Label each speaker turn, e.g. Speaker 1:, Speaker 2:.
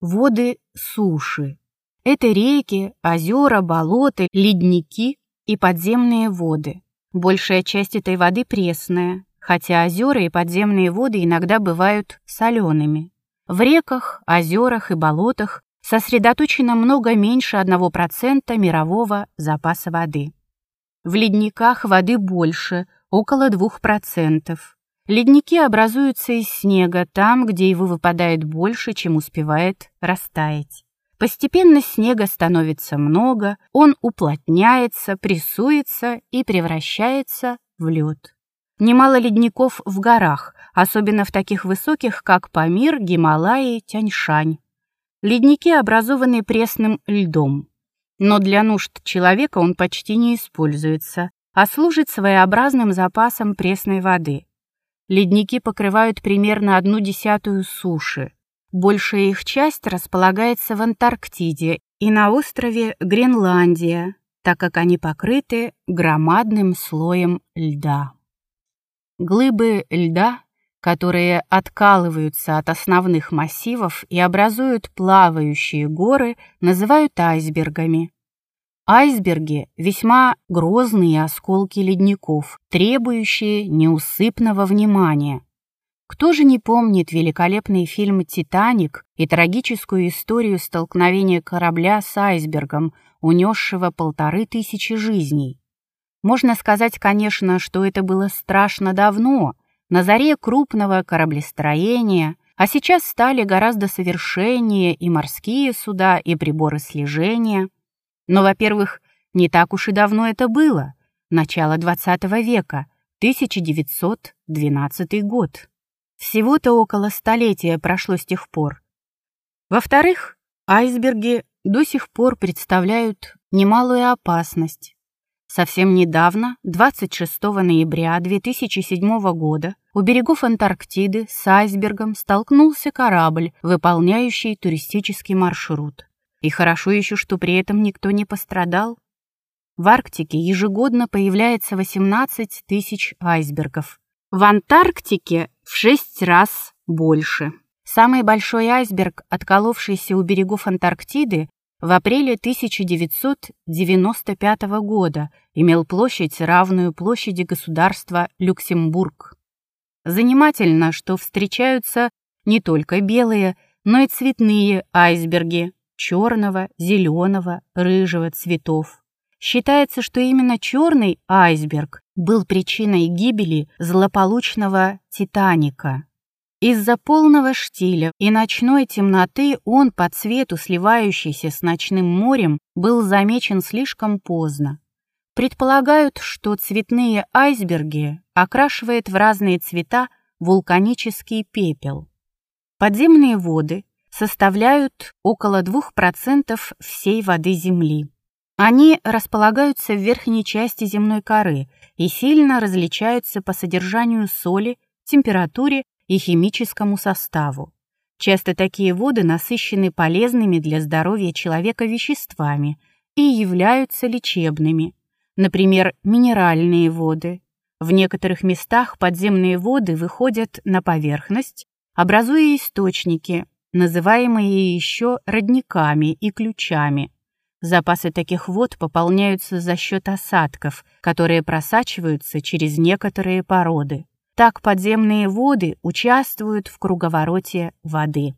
Speaker 1: воды суши. Это реки, озера, болота, ледники и подземные воды. Большая часть этой воды пресная, хотя озера и подземные воды иногда бывают солеными. В реках, озерах и болотах сосредоточено много меньше 1% мирового запаса воды. В ледниках воды больше, около 2%. Ледники образуются из снега там, где его выпадает больше, чем успевает растаять. Постепенно снега становится много, он уплотняется, прессуется и превращается в лед. Немало ледников в горах, особенно в таких высоких, как Памир, Гималаи, Тяньшань. Ледники образованы пресным льдом. Но для нужд человека он почти не используется, а служит своеобразным запасом пресной воды. Ледники покрывают примерно одну десятую суши. Большая их часть располагается в Антарктиде и на острове Гренландия, так как они покрыты громадным слоем льда. Глыбы льда, которые откалываются от основных массивов и образуют плавающие горы, называют айсбергами. Айсберги – весьма грозные осколки ледников, требующие неусыпного внимания. Кто же не помнит великолепный фильм «Титаник» и трагическую историю столкновения корабля с айсбергом, унесшего полторы тысячи жизней? Можно сказать, конечно, что это было страшно давно, на заре крупного кораблестроения, а сейчас стали гораздо совершеннее и морские суда, и приборы слежения – но, во-первых, не так уж и давно это было. Начало XX века, 1912 год. Всего-то около столетия прошло с тех пор. Во-вторых, айсберги до сих пор представляют немалую опасность. Совсем недавно, 26 ноября 2007 года, у берегов Антарктиды с айсбергом столкнулся корабль, выполняющий туристический маршрут. И хорошо еще, что при этом никто не пострадал. В Арктике ежегодно появляется 18 тысяч айсбергов. В Антарктике в 6 раз больше. Самый большой айсберг, отколовшийся у берегов Антарктиды, в апреле 1995 года имел площадь, равную площади государства Люксембург. Занимательно, что встречаются не только белые, но и цветные айсберги, черного, зеленого, рыжего цветов. Считается, что именно черный айсберг был причиной гибели злополучного «Титаника». Из-за полного штиля и ночной темноты он по цвету, сливающийся с ночным морем, был замечен слишком поздно. Предполагают, что цветные айсберги окрашивает в разные цвета вулканический пепел. Подземные воды составляют около 2% всей воды Земли. Они располагаются в верхней части земной коры и сильно различаются по содержанию соли, температуре и химическому составу. Часто такие воды насыщены полезными для здоровья человека веществами и являются лечебными, например, минеральные воды. В некоторых местах подземные воды выходят на поверхность, образуя источники, называемые еще родниками и ключами. Запасы таких вод пополняются за счет осадков, которые просачиваются через некоторые породы. Так подземные воды участвуют в круговороте воды.